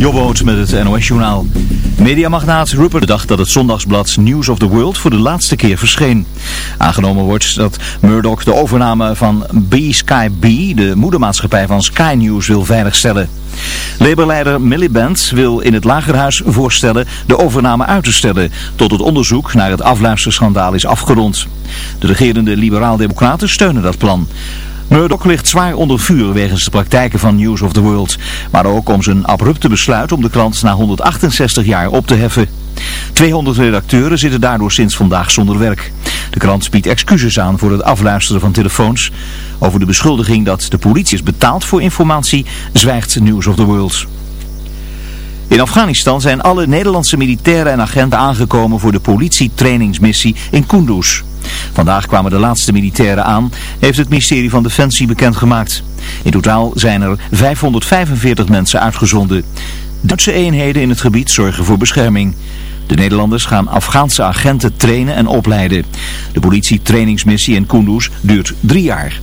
Jobboot met het NOS-journaal. Mediamagnaat Rupert dacht dat het zondagsblad News of the World voor de laatste keer verscheen. Aangenomen wordt dat Murdoch de overname van B-Sky B, de moedermaatschappij van Sky News, wil veiligstellen. Labour-leider Miliband wil in het Lagerhuis voorstellen de overname uit te stellen tot het onderzoek naar het afluisterschandaal is afgerond. De regerende liberaal-democraten steunen dat plan. Murdoch ligt zwaar onder vuur wegens de praktijken van News of the World. Maar ook om zijn abrupte besluit om de krant na 168 jaar op te heffen. 200 redacteuren zitten daardoor sinds vandaag zonder werk. De krant biedt excuses aan voor het afluisteren van telefoons. Over de beschuldiging dat de politie is betaald voor informatie zwijgt News of the World. In Afghanistan zijn alle Nederlandse militairen en agenten aangekomen voor de politietrainingsmissie in Kunduz. Vandaag kwamen de laatste militairen aan, heeft het ministerie van Defensie bekendgemaakt. In totaal zijn er 545 mensen uitgezonden. Duitse eenheden in het gebied zorgen voor bescherming. De Nederlanders gaan Afghaanse agenten trainen en opleiden. De politietrainingsmissie in Kunduz duurt drie jaar.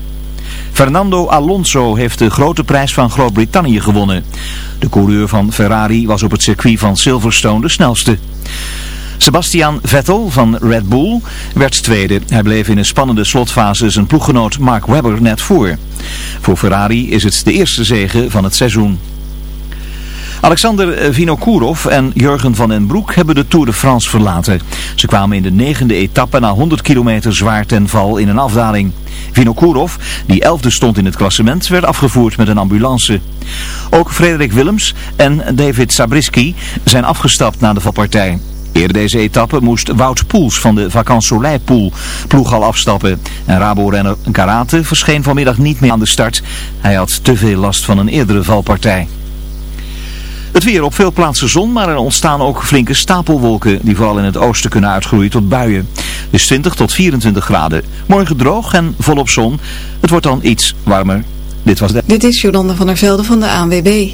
Fernando Alonso heeft de grote prijs van Groot-Brittannië gewonnen. De coureur van Ferrari was op het circuit van Silverstone de snelste. Sebastian Vettel van Red Bull werd tweede. Hij bleef in een spannende slotfase zijn ploeggenoot Mark Webber net voor. Voor Ferrari is het de eerste zege van het seizoen. Alexander Vinokourov en Jurgen van den Broek hebben de Tour de France verlaten. Ze kwamen in de negende etappe na 100 kilometer zwaar ten val in een afdaling. Vinokourov, die elfde stond in het klassement, werd afgevoerd met een ambulance. Ook Frederik Willems en David Sabrisky zijn afgestapt na de valpartij. Eerder deze etappe moest Wout Poels van de Vacances Soleil Pool ploeg al afstappen. En Rabo-renner Karate verscheen vanmiddag niet meer aan de start. Hij had te veel last van een eerdere valpartij. Het weer op veel plaatsen zon, maar er ontstaan ook flinke stapelwolken die vooral in het oosten kunnen uitgroeien tot buien. Dus 20 tot 24 graden. Morgen droog en volop zon. Het wordt dan iets warmer. Dit was de... Dit is Jolanda van der Velde van de ANWB.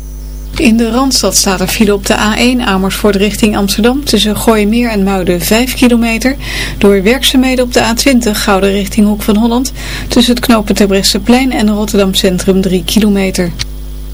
In de Randstad staat er file op de A1 Amersfoort richting Amsterdam tussen Gooimeer en Muiden 5 kilometer. Door werkzaamheden op de A20 Gouden richting Hoek van Holland tussen het knooppunt Terbrechtseplein en Rotterdam Centrum 3 kilometer.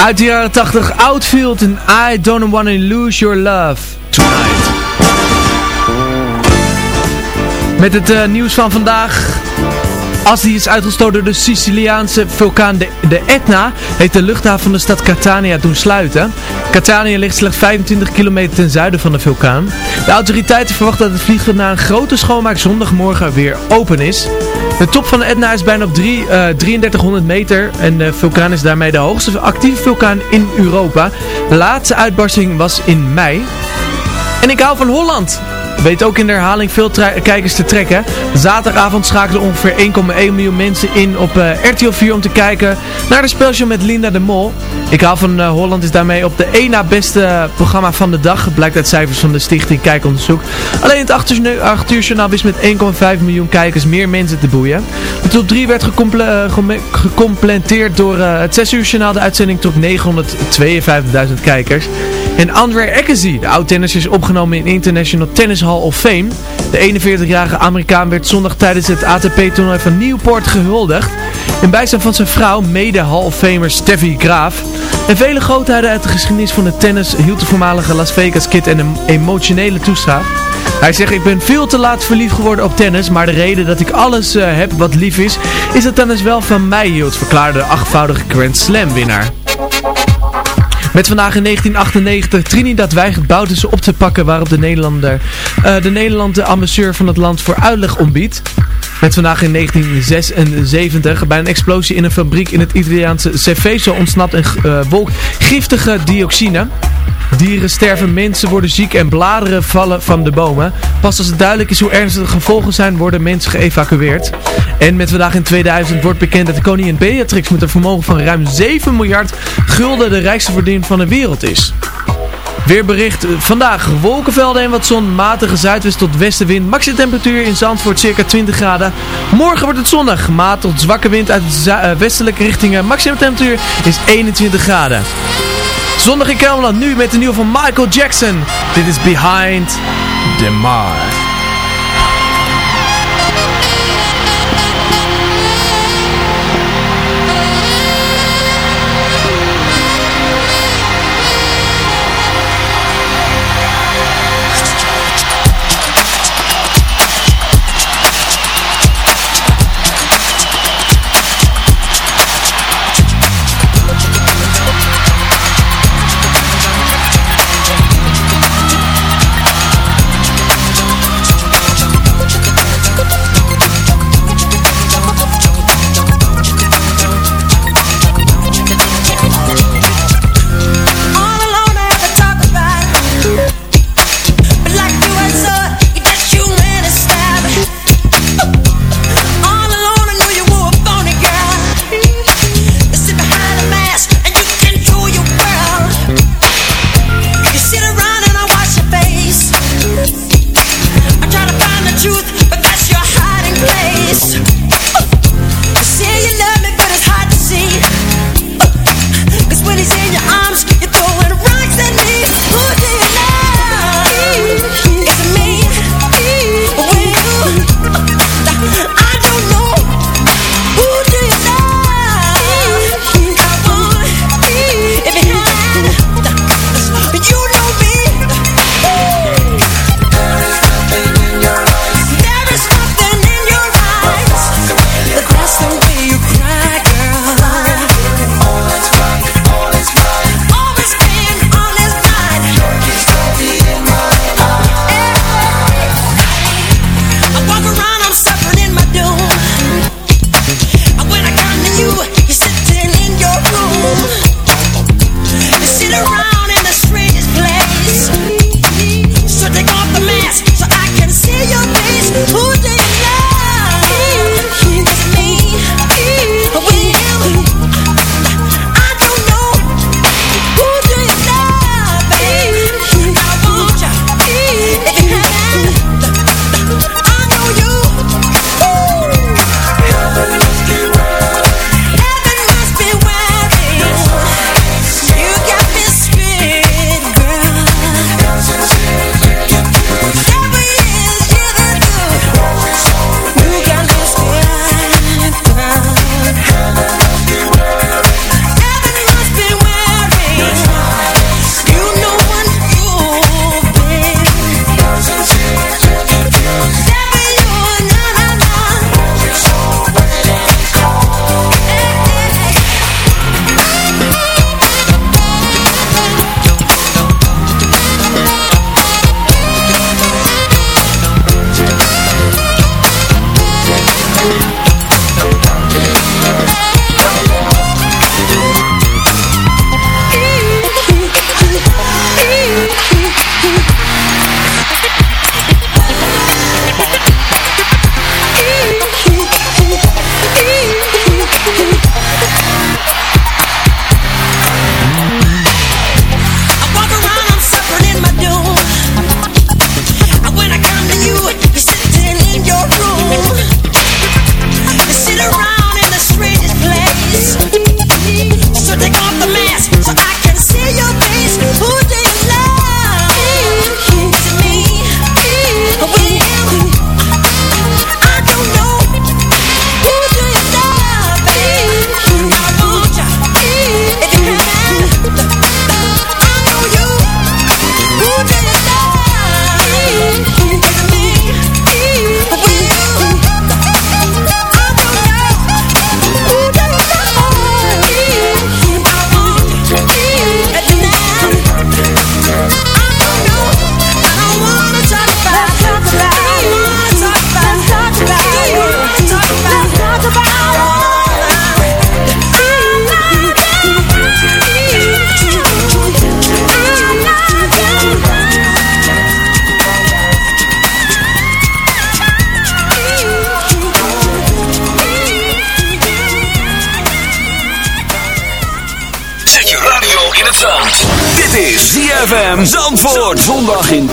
Uit de jaren 80 Outfield en I Don't Wanna Lose Your Love Tonight. Met het uh, nieuws van vandaag. Als die is uitgestoten door de Siciliaanse vulkaan de, de Etna, heeft de luchthaven van de stad Catania doen sluiten. Catania ligt slechts 25 kilometer ten zuiden van de vulkaan. De autoriteiten verwachten dat het vliegveld na een grote schoonmaak zondagmorgen weer open is. De top van de Etna is bijna op 3, uh, 3300 meter en de vulkaan is daarmee de hoogste actieve vulkaan in Europa. De laatste uitbarsting was in mei. En ik hou van Holland weet ook in de herhaling veel kijkers te trekken. Zaterdagavond schakelden ongeveer 1,1 miljoen mensen in op uh, RTL 4 om te kijken naar de spelshow met Linda de Mol. Ik hou van uh, Holland is daarmee op de 1 na beste programma van de dag. Blijkt uit cijfers van de stichting Kijkonderzoek. Alleen het 8 uur, 8 uur journaal wist met 1,5 miljoen kijkers meer mensen te boeien. De top 3 werd uh, gecompleteerd door het 6 uur journaal. De uitzending trok 952.000 kijkers. En Andre Agassi, de oud-tennis, is opgenomen in International Tennis Hall of Fame. De 41-jarige Amerikaan werd zondag tijdens het ATP-toernooi van Newport gehuldigd. In bijstand van zijn vrouw, mede Hall of Famer Steffi Graaf. En vele grootheden uit de geschiedenis van de tennis hield de voormalige Las Vegas Kid een emotionele toespraak. Hij zegt, ik ben veel te laat verliefd geworden op tennis, maar de reden dat ik alles uh, heb wat lief is, is dat tennis wel van mij hield, verklaarde de achtvoudige Grand Slam winnaar. Met vandaag in 1998 Trinidad weigert Bouterse op te pakken waarop de Nederlander uh, de Nederlandse ambassadeur van het land voor uitleg ontbiedt. Met vandaag in 1976 bij een explosie in een fabriek in het Italiaanse Cerveso ontsnapt een uh, wolk giftige dioxine. Dieren sterven, mensen worden ziek en bladeren vallen van de bomen. Pas als het duidelijk is hoe ernstig de gevolgen zijn, worden mensen geëvacueerd. En met vandaag in 2000 wordt bekend dat de koningin Beatrix met een vermogen van ruim 7 miljard gulden de rijkste verdiener van de wereld is. Weerbericht vandaag wolkenvelden en wat zon, matige zuidwest tot westenwind, maximum temperatuur in Zandvoort circa 20 graden. Morgen wordt het zonnig, maat tot zwakke wind uit uh, westelijke richtingen, maximum temperatuur is 21 graden. Zondag in Kelderland, nu met de nieuwe van Michael Jackson. Dit is Behind the Mar.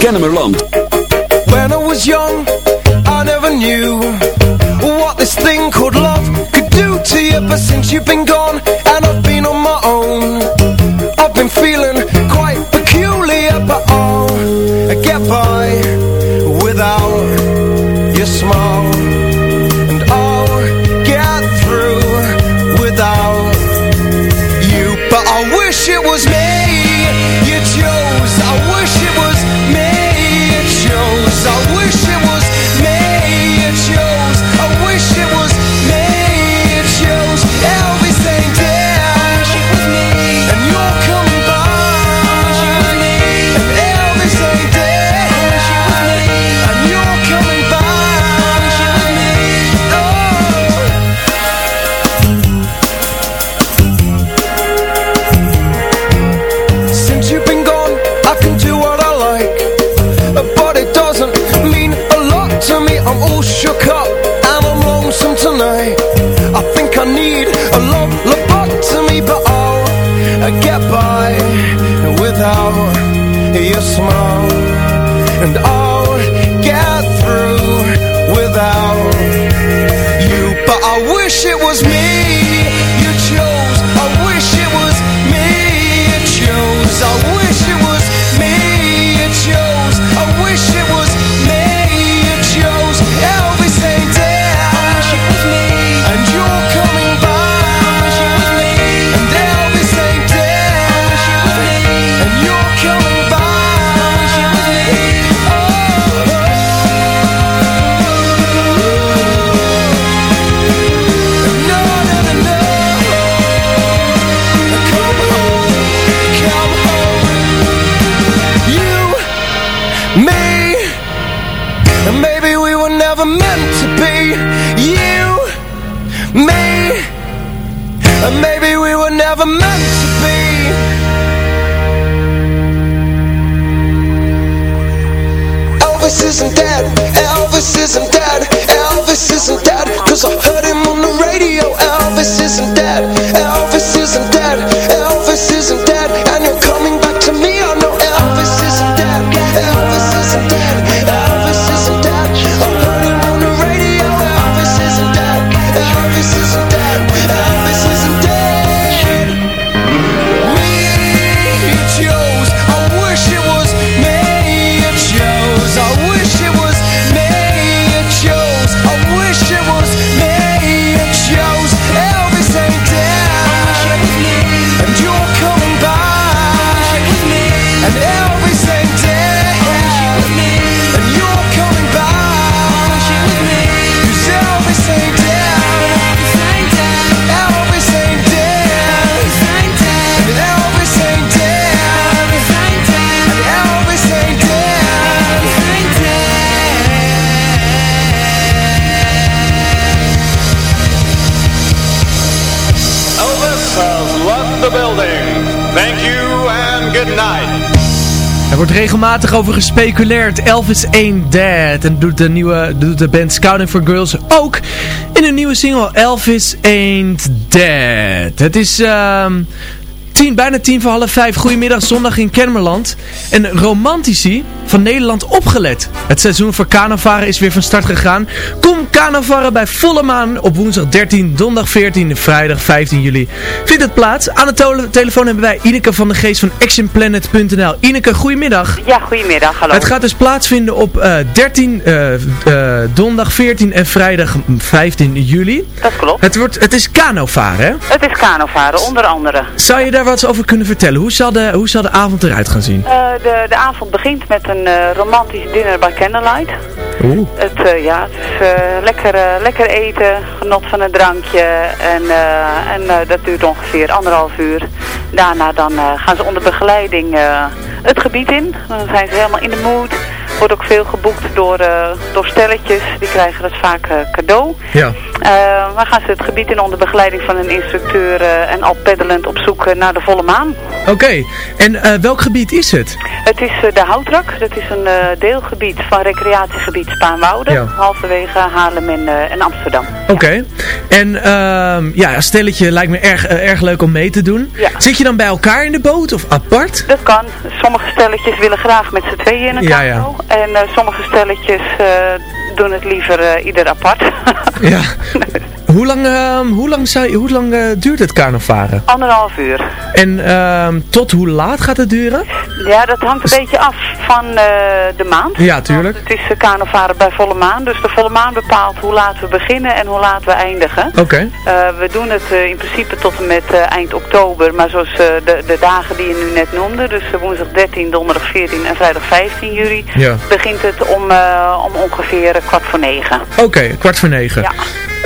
Kennemerland. When I was young, I never knew what this thing called love could do to you. But since you've been gone and I've been on my own, I've been feeling quite peculiar. But I'll get by without your smile, Elvis isn't dead, Elvis isn't dead, Elvis Er wordt regelmatig over gespeculeerd. Elvis Ain't Dead. En doet de, nieuwe, doet de band Scouting for Girls ook in een nieuwe single Elvis Ain't Dead. Het is ehm tien, bijna tien voor half vijf. Goedemiddag, zondag in Kennemerland. En romantici van Nederland opgelet. Het seizoen voor kanovaren is weer van start gegaan. Kanovaren bij volle maan op woensdag 13, donderdag 14 en vrijdag 15 juli. Vindt het plaats. Aan de tele- telefoon hebben wij Ineke van de Geest van actionplanet.nl. Ineke, goedemiddag. Ja, goedemiddag, hallo. Het gaat dus plaatsvinden op eh, 13, eh, eh, donderdag 14 en vrijdag 15 juli. Dat klopt. Het, wordt, het is kanovaren, hè? Het is kanovaren, onder andere. Zou je daar wat over kunnen vertellen? Hoe zal de, hoe zal de avond eruit gaan zien? Eh, de, de avond begint met een eh, romantisch dinner by candlelight. Het, eh, ja, het is eh, lekker, eh, lekker eten, genot van een drankje en, en dat duurt ongeveer anderhalf uur. Daarna dan gaan ze onder begeleiding het gebied in. Dan zijn ze helemaal in de mood. Wordt ook veel geboekt door, eh, door stelletjes. Die krijgen dat vaak eh, cadeau. Ja. Eh, dan gaan ze het gebied in onder begeleiding van een instructeur eh, en al peddelend op zoek eh, naar de volle maan. Oké, en eh, welk gebied is het? Het is eh, de Houtrak. Dat is een eh, deelgebied van recreatiegebied Spaanwouden. Ja. Halverwege Haarlem en, eh, en Amsterdam. Oké, en ehm, ja, stelletje lijkt me erg, eh, erg leuk om mee te doen. Ja. Zit je dan bij elkaar in de boot of apart? Dat kan. Sommige stelletjes willen graag met z'n tweeën in een Ja, kano. En eh, sommige stelletjes eh, doen het liever eh, ieder apart. Ja. hoe lang, ehm, hoe lang, zou, hoe lang eh, duurt het kanovaren? Anderhalf uur. En ehm, tot hoe laat gaat het duren? Ja, dat hangt een beetje af van eh, de maand. Ja, tuurlijk. Want het is uh, kanovaren bij volle maan. Dus de volle maan bepaalt hoe laat we beginnen en hoe laat we eindigen. Oké. Eh, we doen het eh, in principe tot en met eh, eind oktober. Maar zoals eh, de, de dagen die je nu net noemde. Dus eh, woensdag 13, donderdag 14 en vrijdag 15 juli. Ja. Begint het om, eh, om ongeveer eh, kwart voor negen. Oké, kwart voor negen. Ja.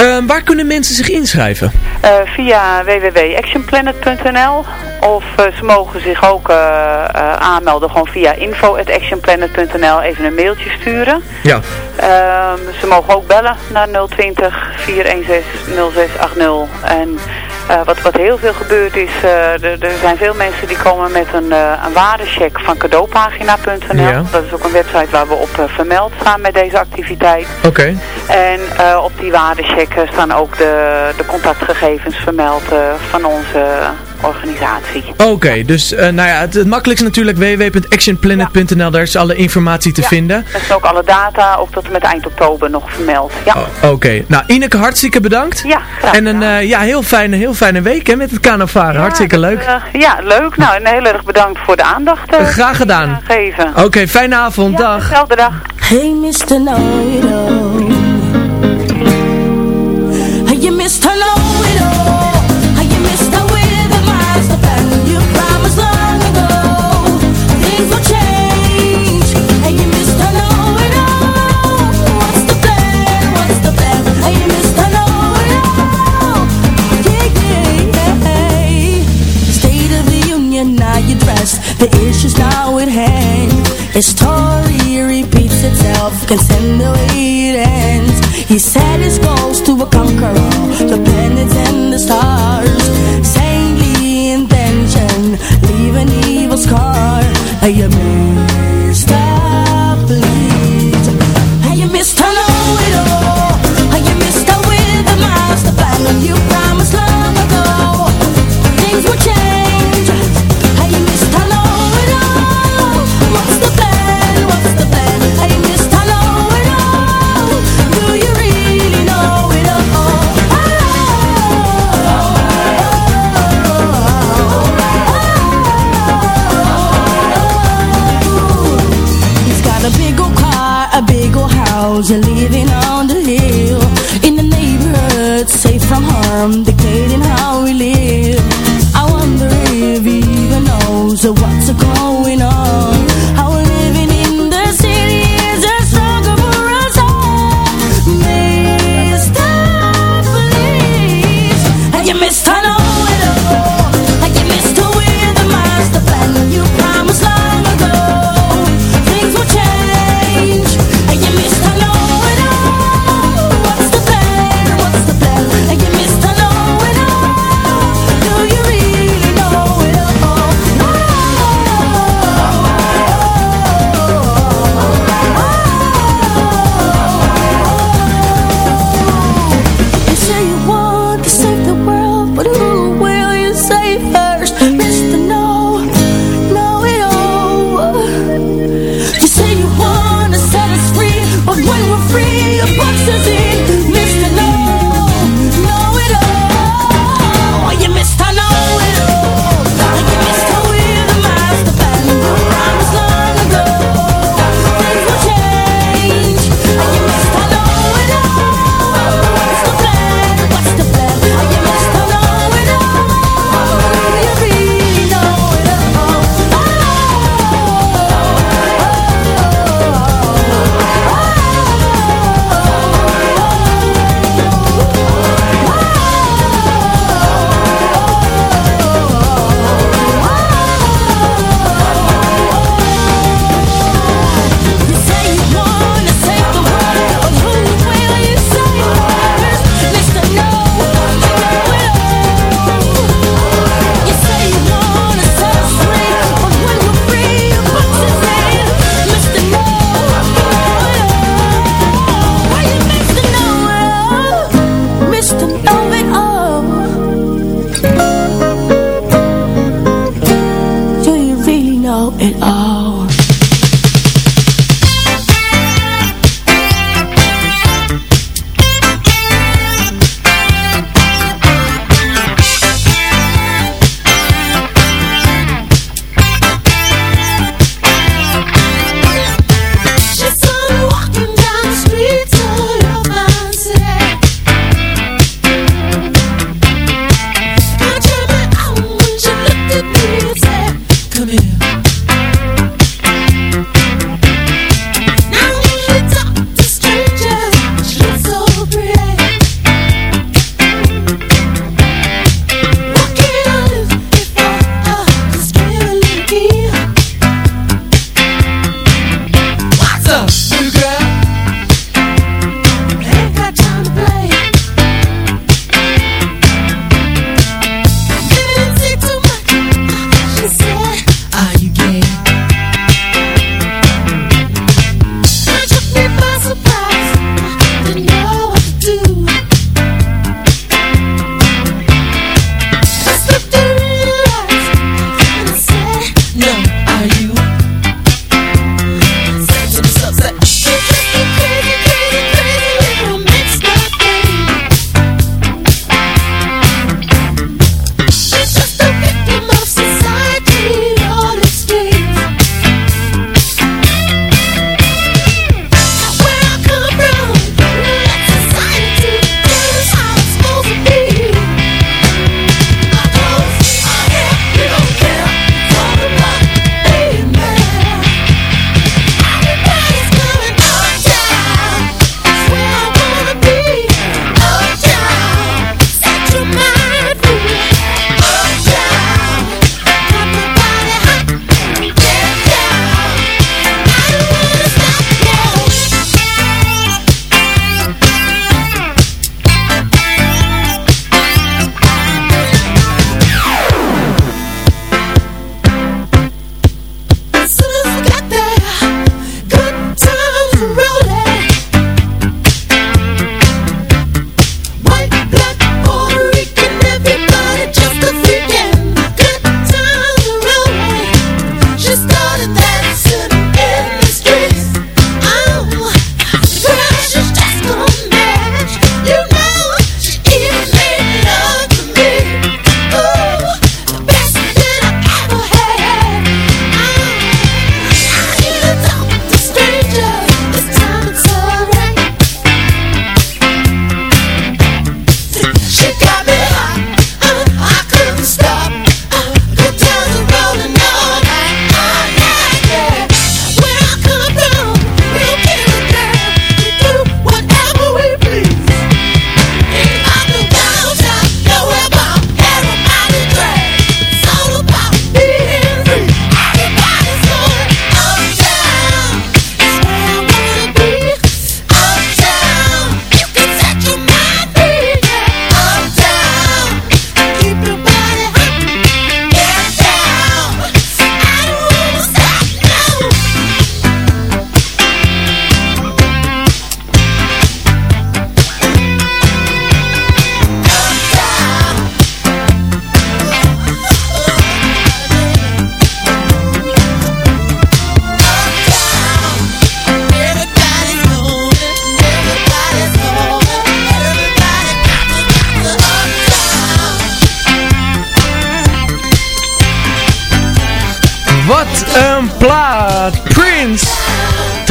Ehm, waar kunnen mensen zich inschrijven? Eh, via www.actionplanet.nl of eh, ze mogen zich ook eh, aanmelden gewoon via info.actionplanet.nl even een mailtje sturen. Ja. Ehm, ze mogen ook bellen naar 020 416 0680 en eh, wat, wat heel veel gebeurt is, eh, er, er zijn veel mensen die komen met een, eh, een waardecheck van cadeaupagina.nl. Ja. Dat is ook een website waar we op vermeld staan met deze activiteit. Oké. En op die waardecheck staan ook de, de contactgegevens vermeld van onze organisatie. Oké, dus eh, nou ja, het, het makkelijkste natuurlijk www.actionplanet.nl, daar is alle informatie te Ja. vinden. Er zijn ook alle data, ook tot en met eind oktober nog vermeld. Ja, Oké, nou Ineke, hartstikke bedankt. ja graag En een eh, ja, heel, fijne, heel fijne week hè, met het kanovaren. Ja, hartstikke dat, leuk. eh, ja, leuk. Nou, en heel erg bedankt voor de aandacht. Graag gedaan. geven. Oké, fijne avond, Ja, dag. dezelfde dag. Hey, Mr. You. Know-it-all. Story repeats itself, can send the way it ends. He set his goals house, you're living on the hill. In the neighborhood, safe from harm, dictating how we live. I wonder if he even knows what's going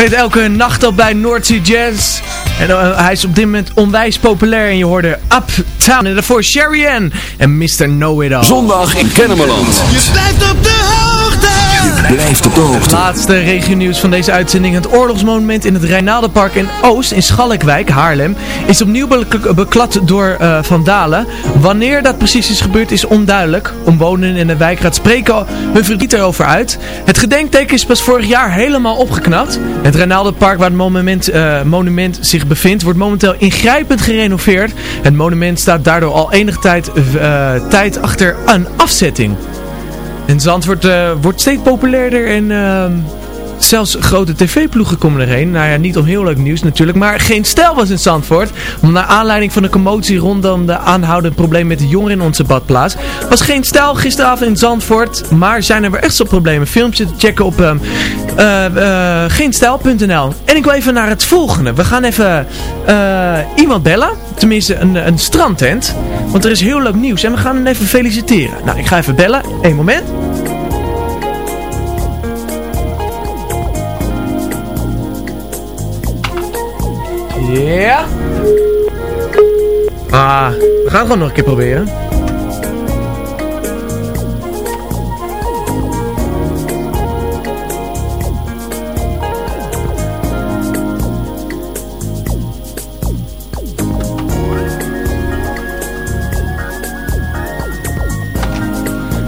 treedt elke nacht op bij North Sea Jazz. En eh, hij is op dit moment onwijs populair. En je hoorde Uptown. En daarvoor Sherry Ann en Mr. Know It All. Zondag in Kennemerland. Je blijft op de hoogte. De laatste regionieuws van deze uitzending. Het oorlogsmonument in het Rijnaldenpark in Oost in Schalkwijk, Haarlem, is opnieuw bek- beklad door eh, vandalen. Wanneer dat precies is gebeurd is onduidelijk. Omwonenden in de wijkraad spreken hun verdriet erover uit. Het gedenkteken is pas vorig jaar helemaal opgeknapt. Het Rijnaldenpark waar het monument, eh, monument zich bevindt wordt momenteel ingrijpend gerenoveerd. Het monument staat daardoor al enige tijd, eh, tijd achter een afzetting. En Zandvoort eh, wordt steeds populairder en ehm, zelfs grote tv-ploegen komen erheen. Nou ja, niet om heel leuk nieuws natuurlijk, maar geen stijl was in Zandvoort. Naar aanleiding van de commotie rondom de aanhoudende probleem met de jongeren in onze badplaats, was geen stijl gisteravond in Zandvoort. Maar zijn er weer echt zo problemen? Filmpje te checken op ehm, eh, eh, geenstijl.nl. En ik wil even naar het volgende. We gaan even iemand bellen. Tenminste, een, een strandtent. Want er is heel leuk nieuws en we gaan hem even feliciteren. Nou, ik ga even bellen. Eén moment. Ja. Ah, we gaan het gewoon nog een keer proberen.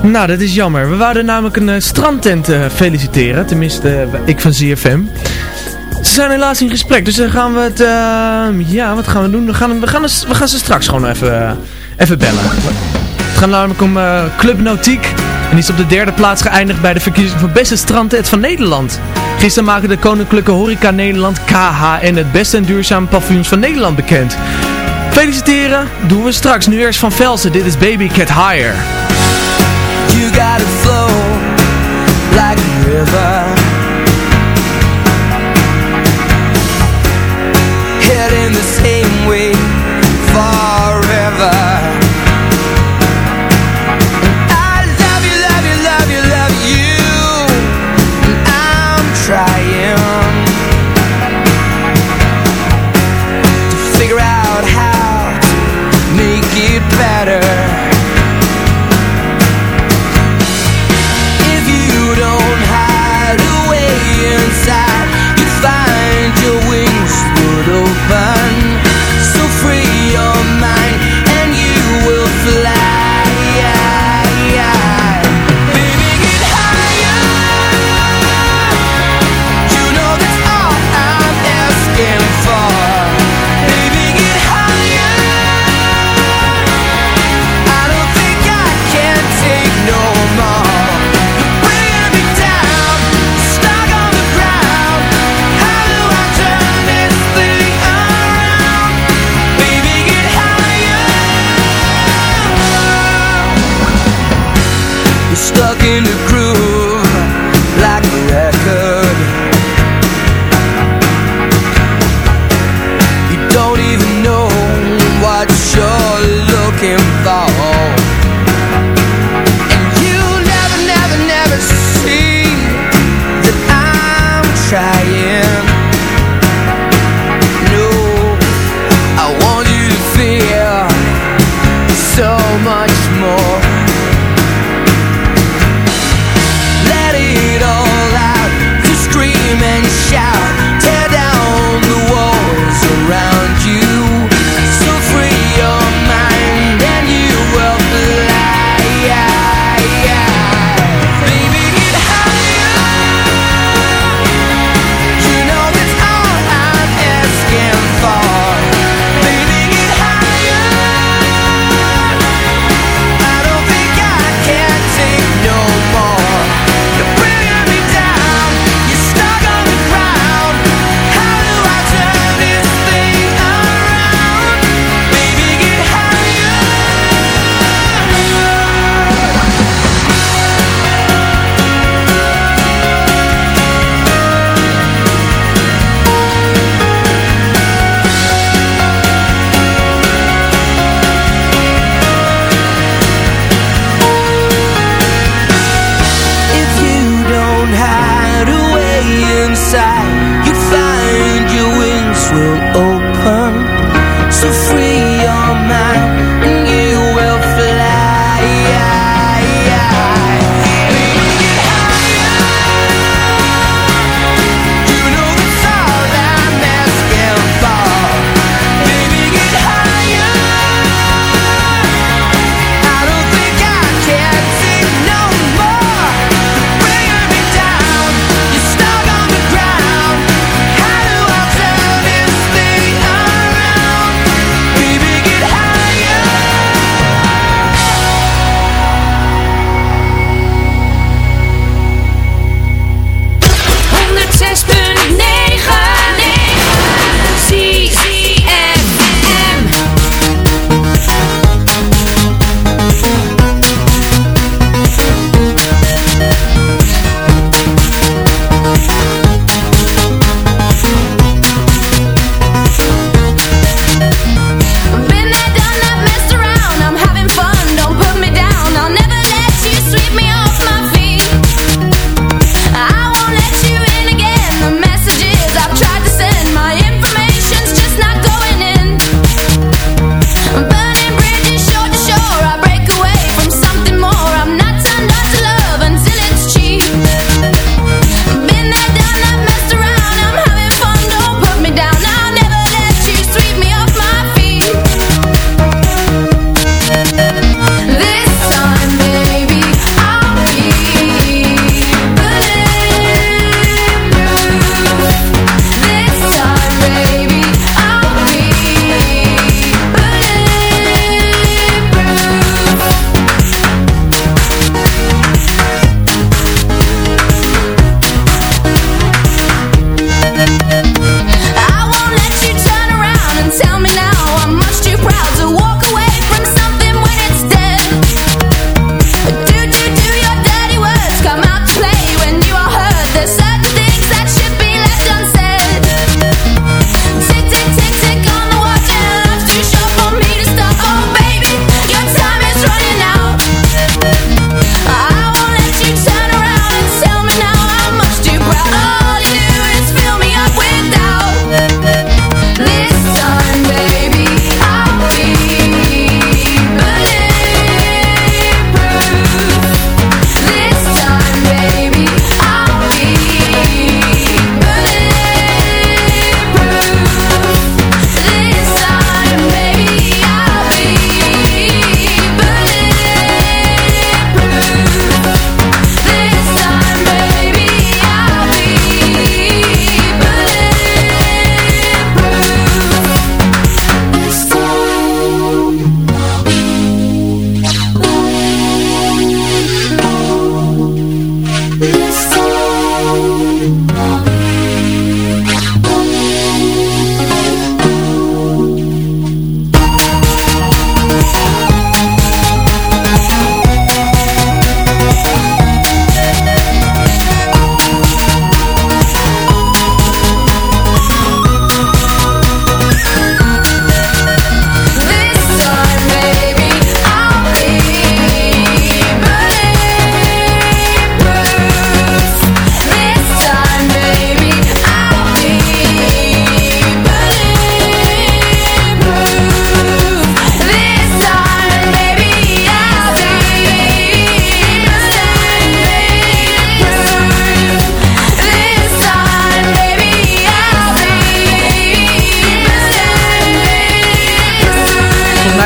Nou, dat is jammer. We wouden namelijk een eh, strandtent eh, feliciteren. Tenminste, eh, ik van ZFM. Ze zijn helaas in gesprek, dus dan gaan we het... eh, ja, wat gaan we doen? We gaan, we gaan, we gaan ze straks gewoon even, eh, even bellen. Het gaat namelijk om eh, Club Nautiek. En die is op de derde plaats geëindigd bij de verkiezing voor beste strandtent van Nederland. Gisteren maakte de Koninklijke Horeca Nederland KHN het beste en duurzame paviljoens van Nederland bekend. Feliciteren doen we straks. Nu eerst van Velsen. Dit is Baby Cat Higher. You flow like river. The same way forever.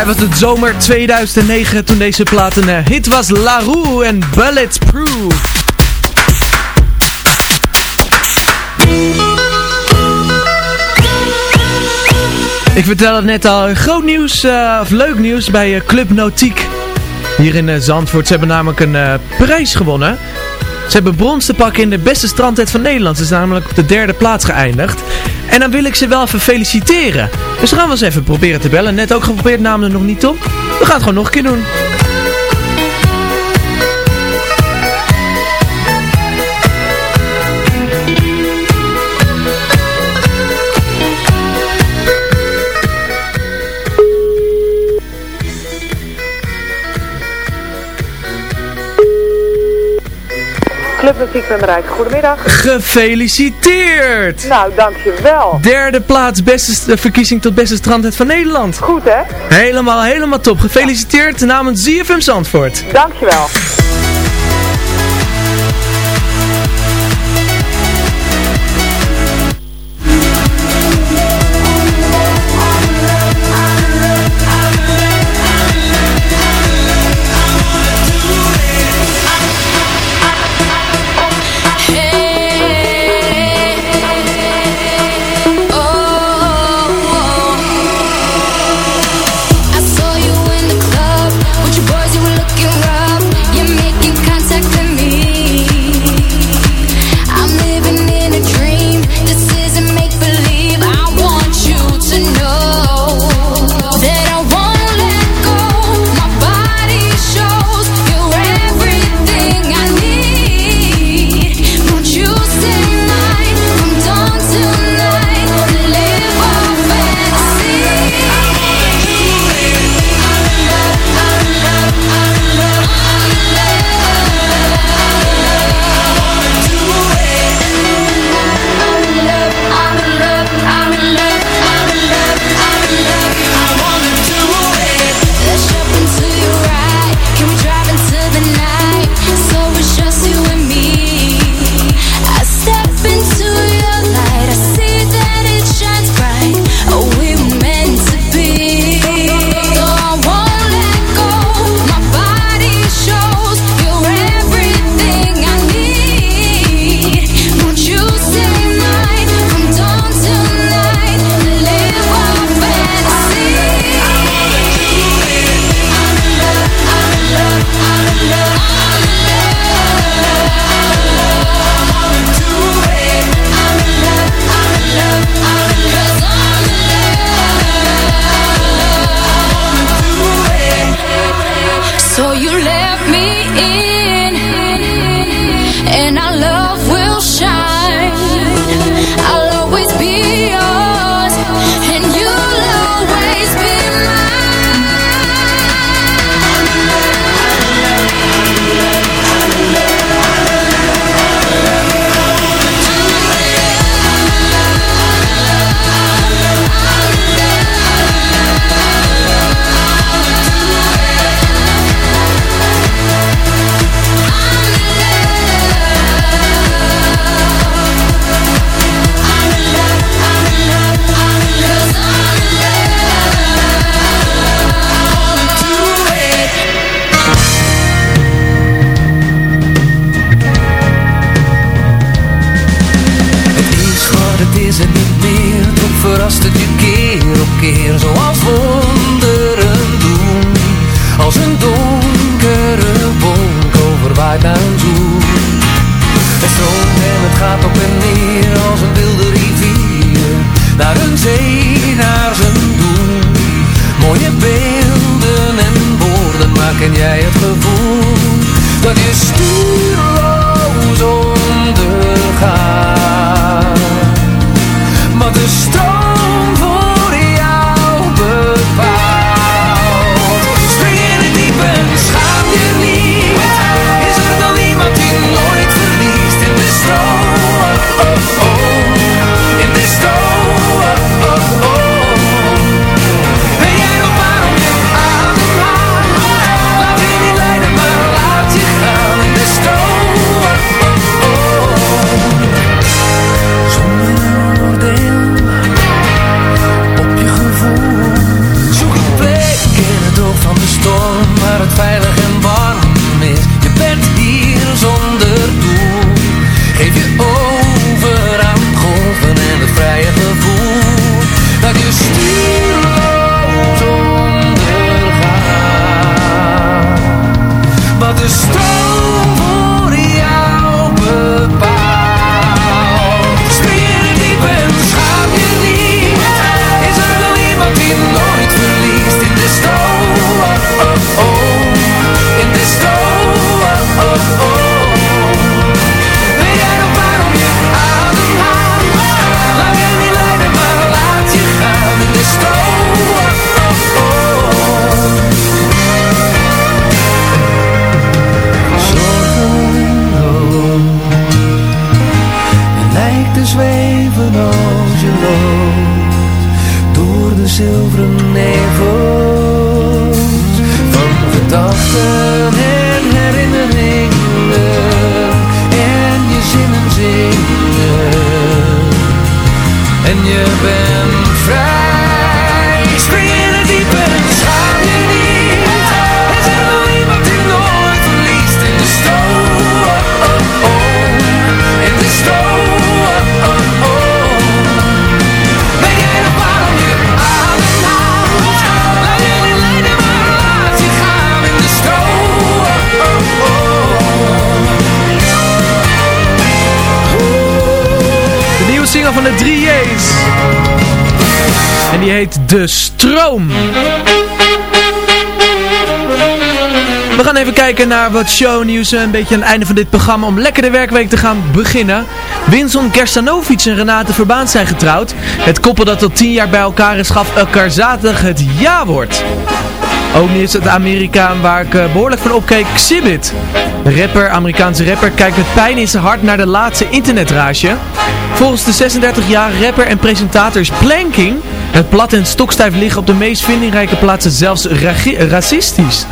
Was het zomer 2009 toen deze plaat een eh, hit was. La Roux en Bulletproof. Ik vertel het net al, groot nieuws, eh, of leuk nieuws bij eh, Club Nautiek. Hier in Zandvoort. Ze hebben namelijk een prijs gewonnen. Ze hebben brons te pakken in de beste strandtent van Nederland. Ze is namelijk op de derde plaats geëindigd. En dan wil ik ze wel even feliciteren. Dus we gaan we eens even proberen te bellen. Net ook geprobeerd, namen er nog niet op. We gaan het gewoon nog een keer doen. Club Muziek. Goedemiddag. Gefeliciteerd! Nou, dankjewel. Derde plaats, beste st- eh, verkiezing tot beste strandtent van Nederland. Goed hè? Helemaal, helemaal top. Gefeliciteerd namens ZFM Zandvoort. Dankjewel. this De Stroom. We gaan even kijken naar wat shownieuws. Een beetje aan het einde van dit programma om lekker de werkweek te gaan beginnen. Winson Gerstanovic en Renate Verbaan zijn getrouwd. Het koppel dat al tien jaar bij elkaar is gaf elkaar zaterdag het ja-woord. Ook nu is het Amerikaan waar ik eh, behoorlijk van opkeek, Xibit. Rapper, Amerikaanse rapper, kijkt met pijn in zijn hart naar de laatste internetrage. Volgens de 36-jarige rapper en presentator is planking, het plat en stokstijf liggen op de meest vindingrijke plaatsen zelfs racistisch.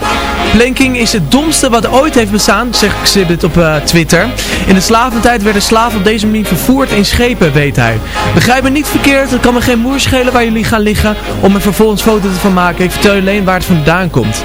Planking is het domste wat ooit heeft bestaan, zegt Xibit op eh, Twitter. In de slaventijd werden slaven op deze manier vervoerd in schepen, weet hij. Begrijp me niet verkeerd, het kan me geen moer schelen waar jullie gaan liggen om er vervolgens foto van maken. Ik vertel je alleen waar het vandaan komt.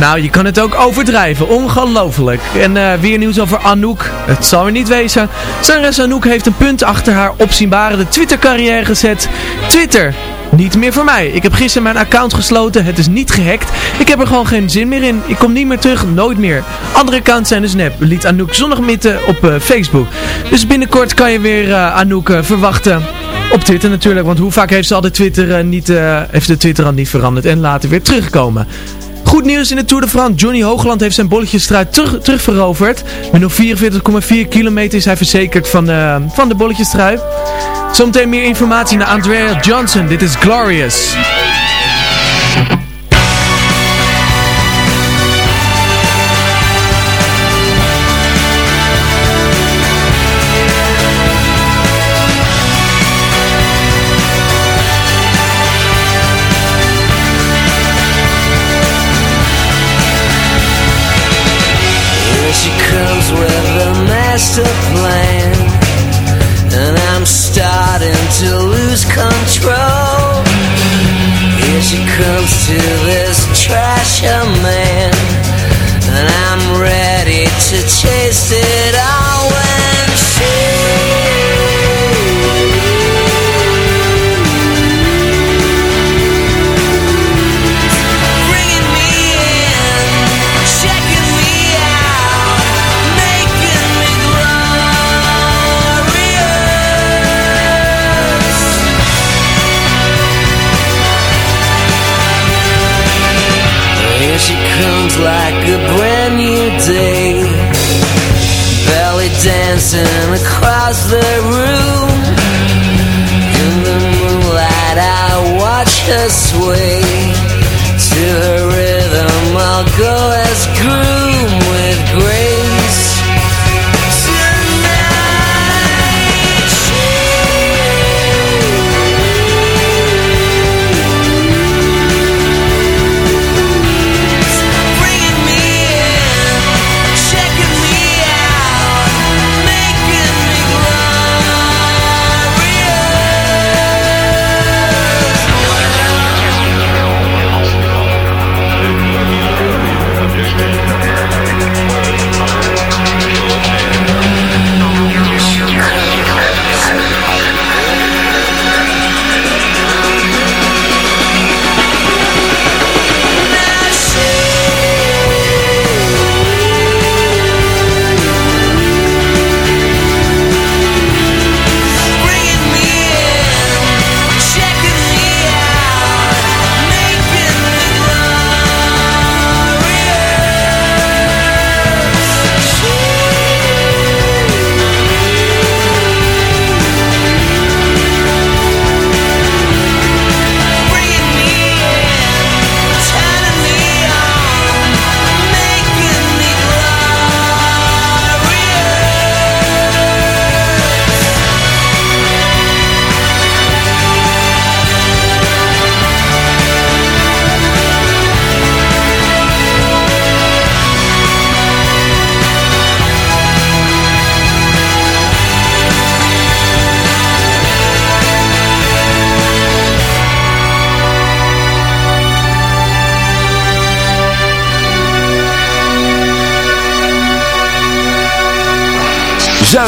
Nou, je kan het ook overdrijven. Ongelooflijk. En eh, weer nieuws over Anouk. Het zal er niet wezen. Zangeres Anouk heeft een punt achter haar opzienbare Twitter-carrière gezet. Twitter. Niet meer voor mij. Ik heb gisteren mijn account gesloten. Het is niet gehackt. Ik heb er gewoon geen zin meer in. Ik kom niet meer terug. Nooit meer. Andere accounts zijn dus nep. Liet Anouk zondagmidden op eh, Facebook. Dus binnenkort kan je weer eh, Anouk eh, verwachten. Op Twitter natuurlijk. Want hoe vaak heeft ze al de Twitter, niet, heeft de Twitter al niet veranderd. En later weer teruggekomen. Goed nieuws in de Tour de France. Johnny Hoogland heeft zijn bolletjesstrijd terug, terugveroverd. Met nog 44,4 kilometer is hij verzekerd van, eh, van de bolletjesstrijd. Zometeen meer informatie naar Andrea Johnson. Dit is Glorious. Master plan. And I'm starting to lose control. Here she comes to this trasher man. And I'm ready to chase it all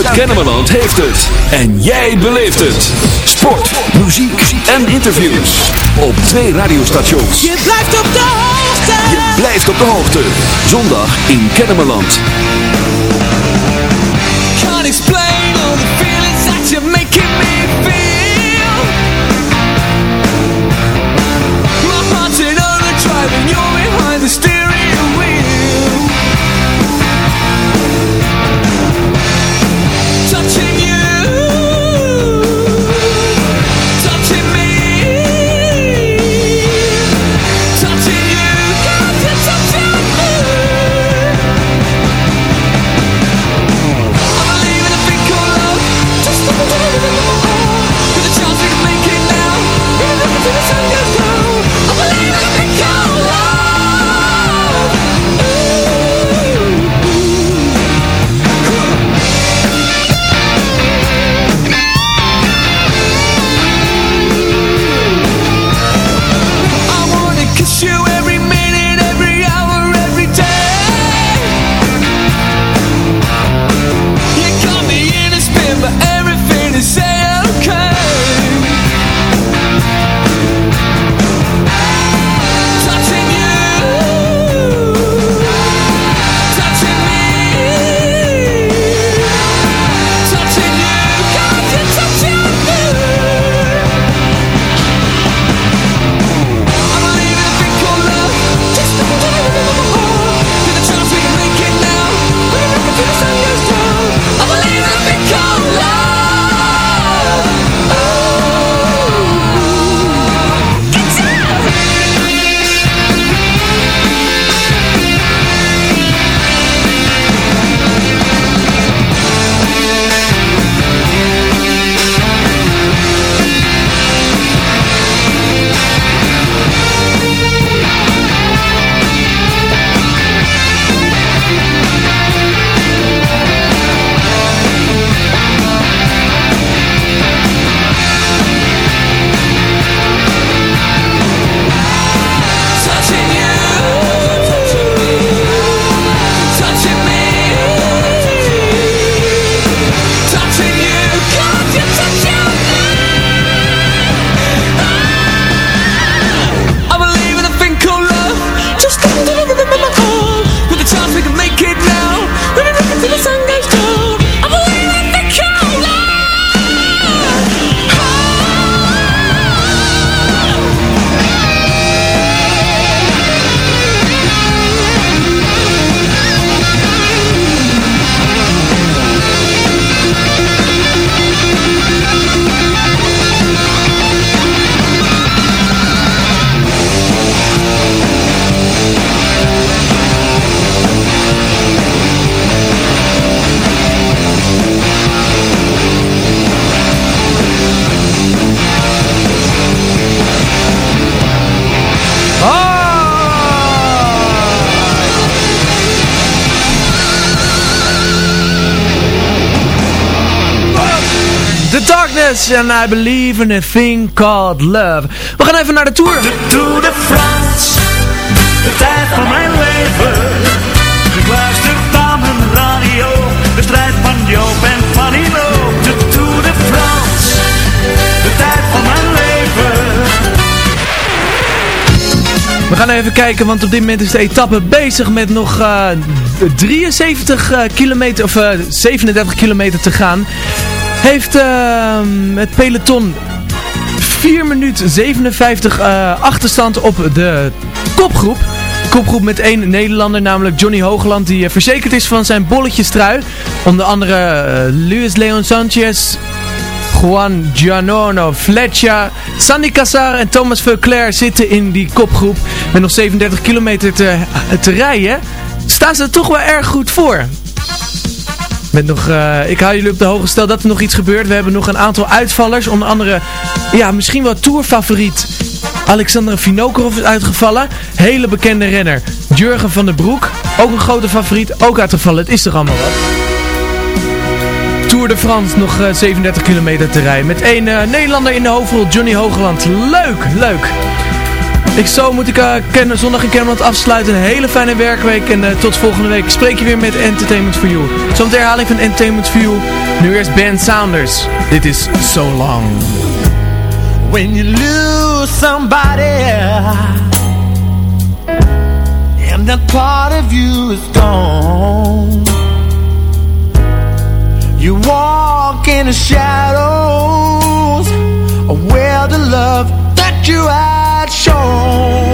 Zuid-Kennemerland heeft het. En jij beleeft het. Sport, muziek en interviews. Op twee radiostations. Je blijft op de hoogte. Je blijft op de hoogte. Zondag in Kennemerland. Can't explain all the feelings that you're making me Christmas and I believe in a thing called love. We gaan even naar de Tour. De Tour de France, de tijd van mijn leven. Ik luister aan mijn radio, de strijd van Joop en Fanny Loop. De Tour de France, de tijd van mijn leven. We gaan even kijken, want op dit moment is de etappe bezig met nog eh, 73 eh, kilometer, of eh, 37 kilometer te gaan. Heeft eh, het peloton 4 minuten 57 eh, achterstand op de kopgroep. Kopgroep met één Nederlander, namelijk Johnny Hoogland, die eh, verzekerd is van zijn bolletjestrui. Onder andere eh, Luis Leon Sanchez, Juan Giannone Fletcher, Sandy Cassar en Thomas Veuclair zitten in die kopgroep. Met nog 37 kilometer te, te rijden. Staan ze er toch wel erg goed voor. Nog, eh, ik hou jullie op de hoogte stel dat er nog iets gebeurt. We hebben nog een aantal uitvallers. Onder andere, ja, misschien wel tourfavoriet. Alexander Vinokorov is uitgevallen. Hele bekende renner. Jurgen van der Broek. Ook een grote favoriet. Ook uitgevallen. Het is toch allemaal wat. Tour de France. Nog eh, 37 kilometer te rijden. Met één eh, Nederlander in de hoofdrol. Johnny Hoogland. Leuk, leuk. Ik zo moet ik uh, kennen, zondag in Kennemerland afsluiten. Een hele fijne werkweek. En eh, tot volgende week. Spreek je weer met Entertainment for You. Zo'n herhaling van Entertainment for You. Nu eerst Ben Saunders. Dit is So Long. When you lose somebody And that part of you is gone You walk in the shadows Of where the love that you had shown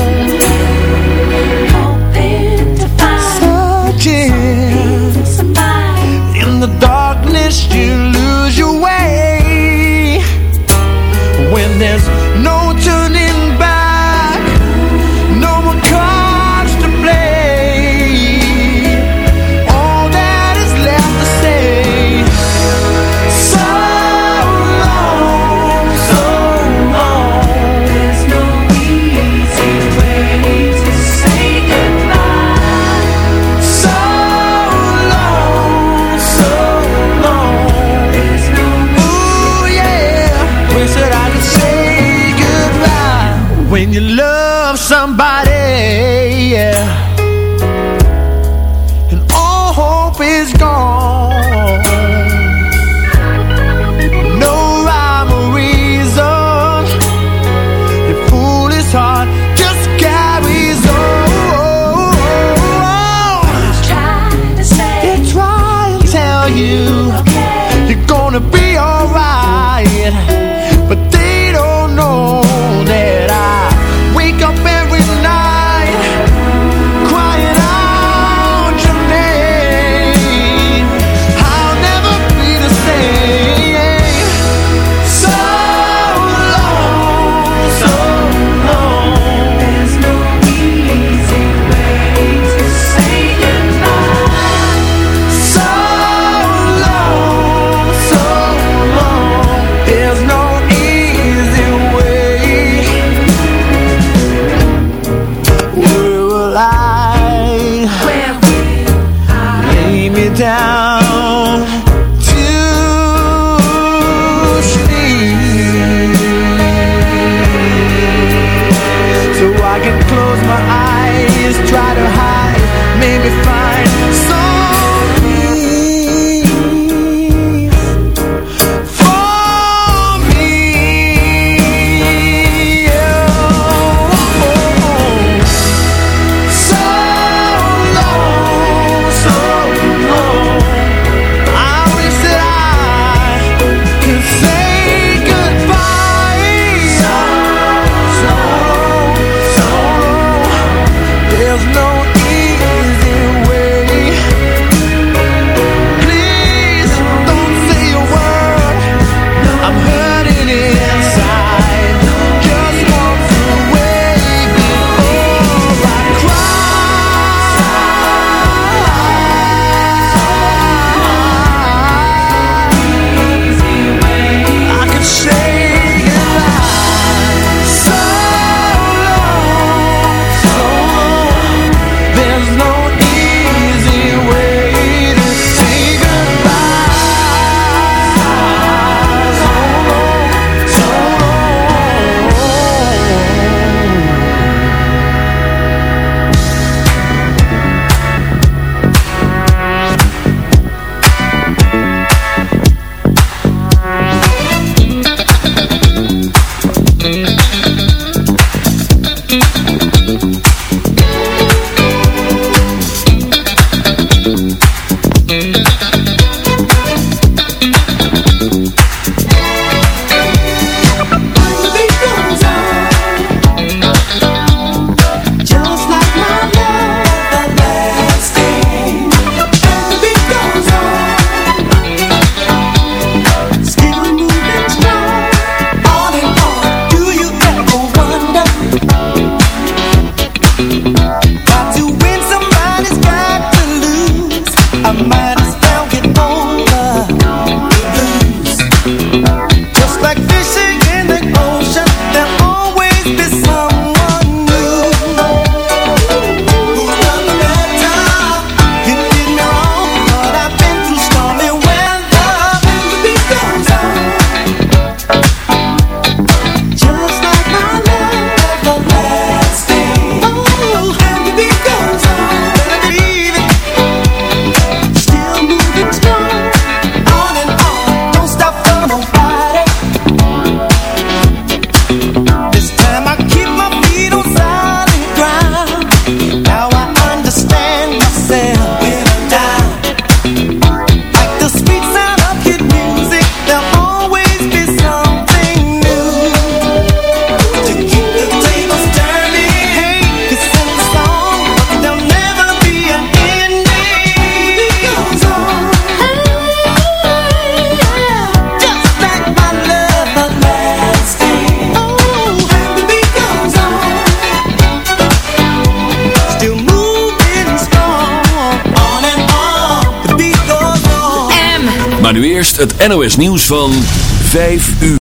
het NOS nieuws van 5 uur.